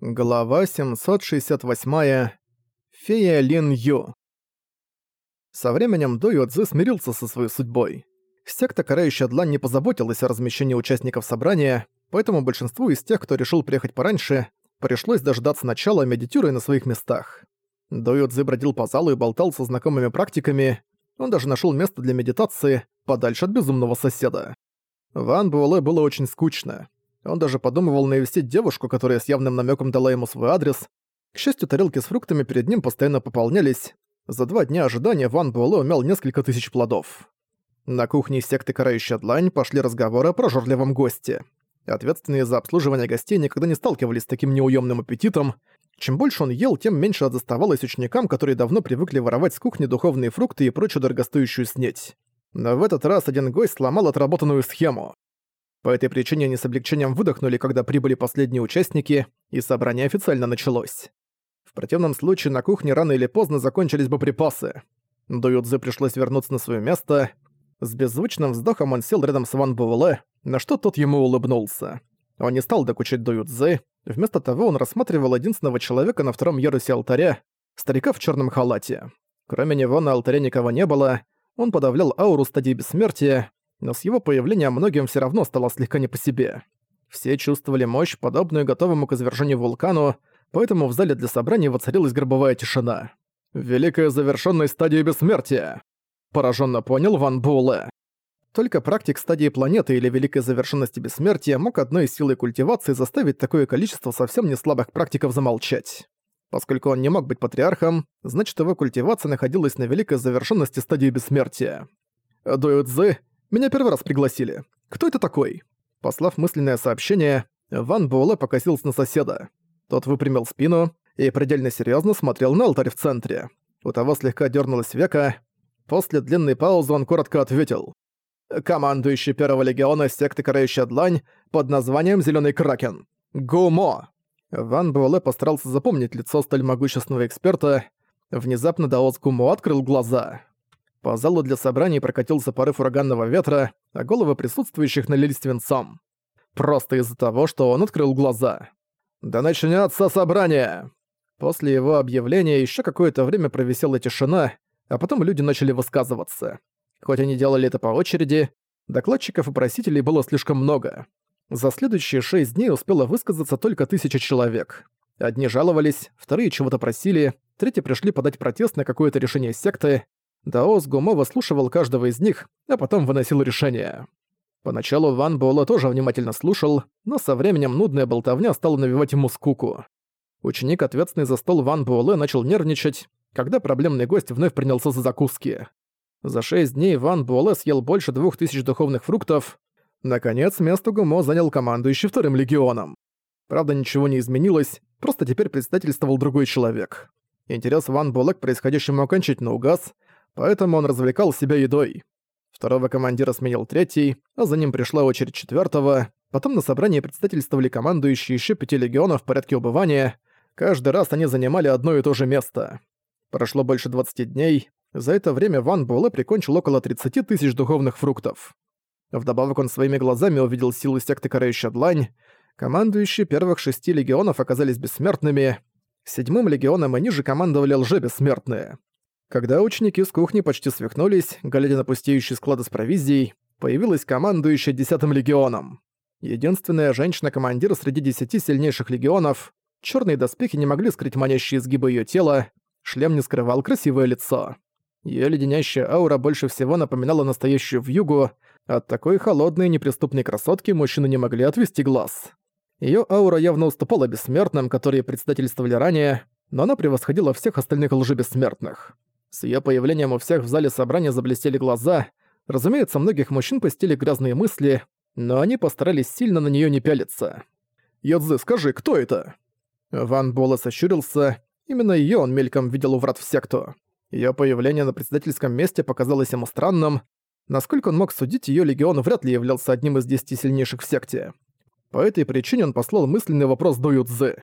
Глава 768. Фея Лин Ю. Со временем До Юдзи смирился со своей судьбой. Секта Карающая Длань не позаботилась о размещении участников собрания, поэтому большинству из тех, кто решил приехать пораньше, пришлось дождаться начала, медитируя на своих местах. До Юдзи бродил по залу и болтал со знакомыми практиками, он даже нашел место для медитации подальше от безумного соседа. Ван Буэлэ было очень скучно. Он даже подумывал навестить девушку, которая с явным намеком дала ему свой адрес. К счастью, тарелки с фруктами перед ним постоянно пополнялись. За два дня ожидания Ван Буэлэ умел несколько тысяч плодов. На кухне секты Карающая Длань пошли разговоры про журливом госте. Ответственные за обслуживание гостей никогда не сталкивались с таким неуемным аппетитом. Чем больше он ел, тем меньше доставалось ученикам, которые давно привыкли воровать с кухни духовные фрукты и прочую дорогостоящую снеть. Но в этот раз один гость сломал отработанную схему. По этой причине они с облегчением выдохнули, когда прибыли последние участники, и собрание официально началось. В противном случае на кухне рано или поздно закончились бы припасы. Дуюдзе пришлось вернуться на свое место. С беззвучным вздохом он сел рядом с Ван Буэлэ, на что тот ему улыбнулся. Он не стал докучать Дуюдзе, вместо того он рассматривал единственного человека на втором ярусе алтаря, старика в черном халате. Кроме него на алтаре никого не было, он подавлял ауру стадии бессмертия, но с его появлением многим все равно стало слегка не по себе. Все чувствовали мощь, подобную готовому к извержению вулкану, поэтому в зале для собраний воцарилась гробовая тишина. «Великая завершенность стадии бессмертия!» Пораженно понял Ван Буэлэ. Только практик стадии планеты или великой завершенности бессмертия мог одной силой культивации заставить такое количество совсем не слабых практиков замолчать. Поскольку он не мог быть патриархом, значит его культивация находилась на великой завершенности стадии бессмертия. Дуэцзы меня первый раз пригласили. Кто это такой?» Послав мысленное сообщение, Ван Буэлэ покосился на соседа. Тот выпрямил спину и предельно серьезно смотрел на алтарь в центре. У того слегка дернулось века. После длинной паузы он коротко ответил. «Командующий первого легиона секты Карающая Длань под названием Зеленый Кракен. Гумо!» Ван Буэлэ постарался запомнить лицо столь могущественного эксперта. Внезапно Даос Гумо открыл глаза. По залу для собраний прокатился порыв ураганного ветра, а головы присутствующих налились свинцом. Просто из-за того, что он открыл глаза. «Да начнется собрание!» После его объявления еще какое-то время провисела тишина, а потом люди начали высказываться. Хоть они делали это по очереди, докладчиков и просителей было слишком много. За следующие шесть дней успело высказаться только тысяча человек. Одни жаловались, вторые чего-то просили, третьи пришли подать протест на какое-то решение секты, Даос Гумо выслушивал каждого из них, а потом выносил решение. Поначалу Ван Буэлэ тоже внимательно слушал, но со временем нудная болтовня стала навевать ему скуку. Ученик, ответственный за стол Ван Буэлэ, начал нервничать, когда проблемный гость вновь принялся за закуски. За шесть дней Ван Буэлэ съел больше двух тысяч духовных фруктов. Наконец, место Гумо занял командующий вторым легионом. Правда, ничего не изменилось, просто теперь председательствовал другой человек. Интерес Ван Буэлэ к происходящему окончательно угас, поэтому он развлекал себя едой. Второго командира сменил третий, а за ним пришла очередь четвертого. Потом на собрании представительствовали командующие еще пяти легионов в порядке убывания. Каждый раз они занимали одно и то же место. Прошло больше 20 дней. За это время Ван Буэлэ прикончил около 30 тысяч духовных фруктов. Вдобавок он своими глазами увидел силы секты Карающая Длань. Командующие первых шести легионов оказались бессмертными. Седьмым легионом и ниже командовали лже-бессмертные. Когда ученики с кухни почти свихнулись, глядя на пустеющие склады с провизией, появилась командующая десятым легионом. Единственная женщина-командир среди десяти сильнейших легионов. Черные доспехи не могли скрыть манящие изгибы ее тела, шлем не скрывал красивое лицо. Ее леденящая аура больше всего напоминала настоящую вьюгу, от такой холодной и неприступной красотки мужчины не могли отвести глаз. Ее аура явно уступала бессмертным, которые предстательствовали ранее, но она превосходила всех остальных лжебессмертных. С ее появлением у всех в зале собрания заблестели глаза. Разумеется, многих мужчин постили грязные мысли, но они постарались сильно на нее не пялиться. «Йодзы, скажи, кто это?» Ван Буэлэ сощурился. Именно ее он мельком видел у врат в секту. Ее появление на председательском месте показалось ему странным. Насколько он мог судить, ее легион вряд ли являлся одним из десяти сильнейших в секте. По этой причине он послал мысленный вопрос до Юдзы.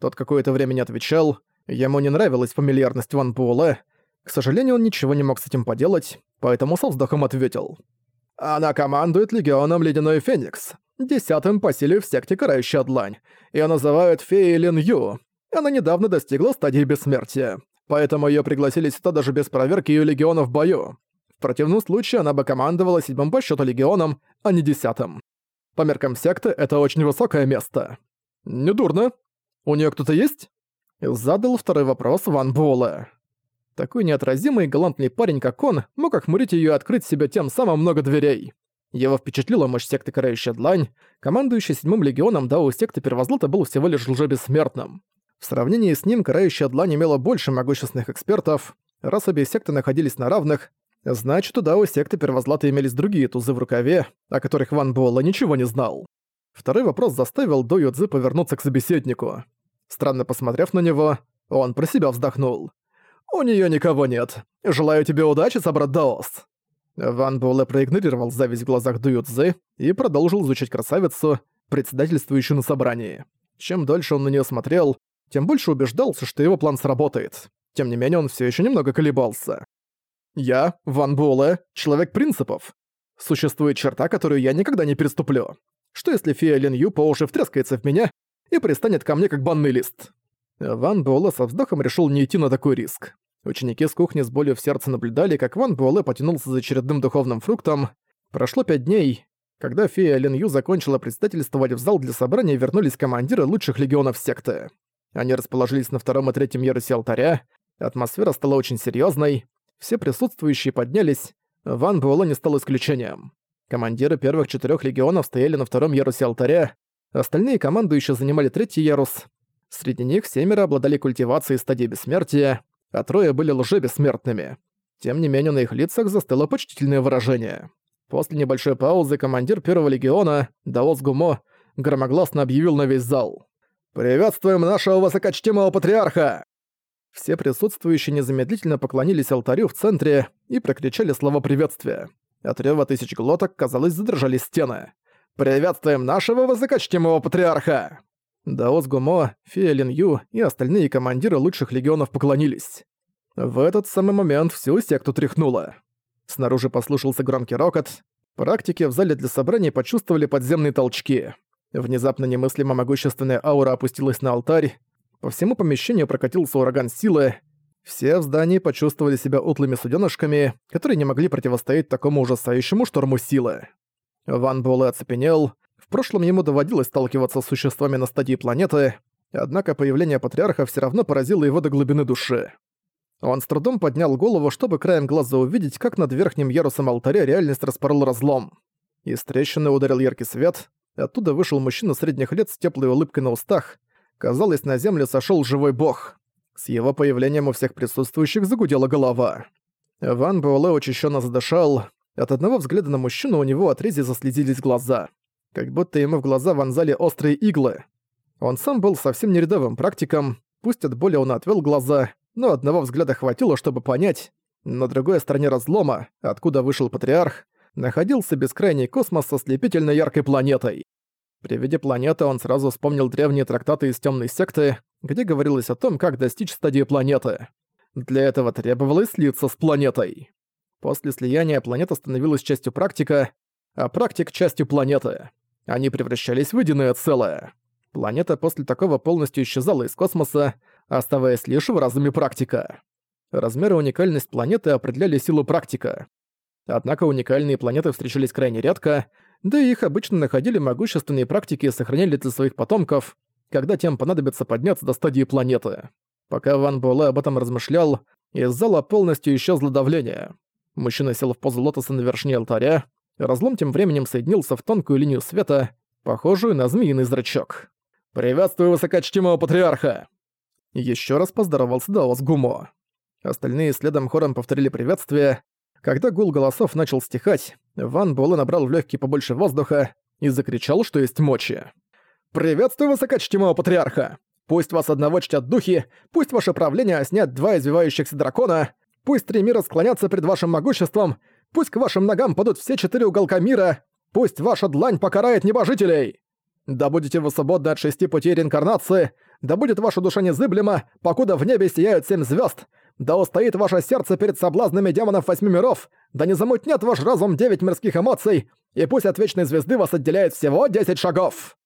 Тот какое-то время не отвечал. Ему не нравилась фамильярность Ван Буэлэ, к сожалению, он ничего не мог с этим поделать, поэтому со вздохом ответил. «Она командует легионом Ледяной Феникс. десятым по силе в секте Карающая Длань. Её называют Феей Лин Ю. Она недавно достигла стадии бессмертия. Поэтому её пригласили сюда даже без проверки её легиона в бою. В противном случае она бы командовала седьмым по счету легионом, а не десятым. По меркам секты это очень высокое место. Недурно. У неё кто-то есть? Задал второй вопрос Ван Буэлэ. Такой неотразимый и галантный парень, как он, мог охмурить её и открыть себе тем самым много дверей. Его впечатлила мощь секты Карающая Длань. Командующий седьмым легионом Дао секты Первозлота был всего лишь лжебессмертным. В сравнении с ним Карающая Длань имела больше могущественных экспертов. Раз обе секты находились на равных, значит, у Дао секты Первозлата имелись другие тузы в рукаве, о которых Ван Буэлла ничего не знал. Второй вопрос заставил До Юдзи повернуться к собеседнику. Странно посмотрев на него, он про себя вздохнул. «У неё никого нет. Желаю тебе удачи, собрат Даос». Ван Буэлэ проигнорировал зависть в глазах Дую Цзы и продолжил изучать красавицу, председательствующую на собрании. Чем дольше он на неё смотрел, тем больше убеждался, что его план сработает. Тем не менее, он всё ещё немного колебался. «Я, Ван Буэлэ, человек принципов. Существует черта, которую я никогда не переступлю. Что если фея Лин Ю по уши втрескается в меня и пристанет ко мне как банный лист?» Ван Буэлэ со вздохом решил не идти на такой риск. Ученики с кухни с болью в сердце наблюдали, как Ван Буэлэ потянулся за очередным духовным фруктом. Прошло пять дней. Когда фея Лин Ю закончила председательствовать в зал для собрания, вернулись командиры лучших легионов секты. Они расположились на втором и третьем ярусе алтаря. Атмосфера стала очень серьезной. Все присутствующие поднялись. Ван Буэлэ не стал исключением. Командиры первых четырех легионов стояли на втором ярусе алтаря. Остальные командующие занимали третий ярус. Среди них семеро обладали культивацией стадии бессмертия, а трое были лжебессмертными. Тем не менее, на их лицах застыло почтительное выражение. После небольшой паузы командир первого легиона, Даос Гумо, громогласно объявил на весь зал. «Приветствуем нашего высокочтимого патриарха!» Все присутствующие незамедлительно поклонились алтарю в центре и прокричали слова приветствия. От рёва тысяч глоток, казалось, задрожали стены. «Приветствуем нашего высокочтимого патриарха!» Даос Гумо, Фея Лин Ю и остальные командиры лучших легионов поклонились. В этот самый момент всю секту тряхнуло. Снаружи послушался громкий рокот. Практики в зале для собраний почувствовали подземные толчки. Внезапно немыслимо могущественная аура опустилась на алтарь. По всему помещению прокатился ураган силы. Все в здании почувствовали себя утлыми суденышками, которые не могли противостоять такому ужасающему шторму силы. Ван Буэлэ оцепенел, в прошлом ему доводилось сталкиваться с существами на стадии планеты, однако появление Патриарха все равно поразило его до глубины души. Он с трудом поднял голову, чтобы краем глаза увидеть, как над верхним ярусом алтаря реальность распорол разлом. Из трещины ударил яркий свет, оттуда вышел мужчина средних лет с теплой улыбкой на устах. Казалось, на землю сошел живой бог. С его появлением у всех присутствующих загудела голова. Ван Буэлэ учащенно задышал. От одного взгляда на мужчину у него от рези заслезились глаза как будто ему в глаза вонзали острые иглы. Он сам был совсем не рядовым практиком, пусть от боли он отвел глаза, но одного взгляда хватило, чтобы понять, на другой стороне разлома, откуда вышел патриарх, находился бескрайний космос со слепительно яркой планетой. При виде планеты он сразу вспомнил древние трактаты из темной секты, где говорилось о том, как достичь стадии планеты. Для этого требовалось слиться с планетой. После слияния планета становилась частью практика, а практик — частью планеты. Они превращались в единое целое. Планета после такого полностью исчезала из космоса, оставаясь лишь в разуме практика. Размер и уникальность планеты определяли силу практика. Однако уникальные планеты встречались крайне редко, да и их обычно находили могущественные практики и сохраняли для своих потомков, когда тем понадобится подняться до стадии планеты. Пока Ван Буэлэ об этом размышлял, из зала полностью исчезло давление. Мужчина сел в позу лотоса на вершине алтаря, Разлом тем временем соединился в тонкую линию света, похожую на змеиный зрачок. «Приветствую высокочтимого патриарха!» Еще раз поздоровался Даос Гумо. Остальные следом хором повторили приветствие. Когда гул голосов начал стихать, Ван Буэлэ набрал в легкие побольше воздуха и закричал, что есть мочи. «Приветствую высокочтимого патриарха! Пусть вас одного чтят духи, пусть ваше правление оснят два извивающихся дракона, пусть три мира склонятся пред вашим могуществом, Пусть к вашим ногам падут все четыре уголка мира! Пусть ваша длань покарает небожителей! Да будете вы свободны от шести путей реинкарнации, Да будет ваша душа незыблема, покуда в небе сияют семь звезд! Да устоит ваше сердце перед соблазнами демонов восьми миров! Да не замутнет ваш разум девять мирских эмоций! И пусть от вечной звезды вас отделяет всего десять шагов!»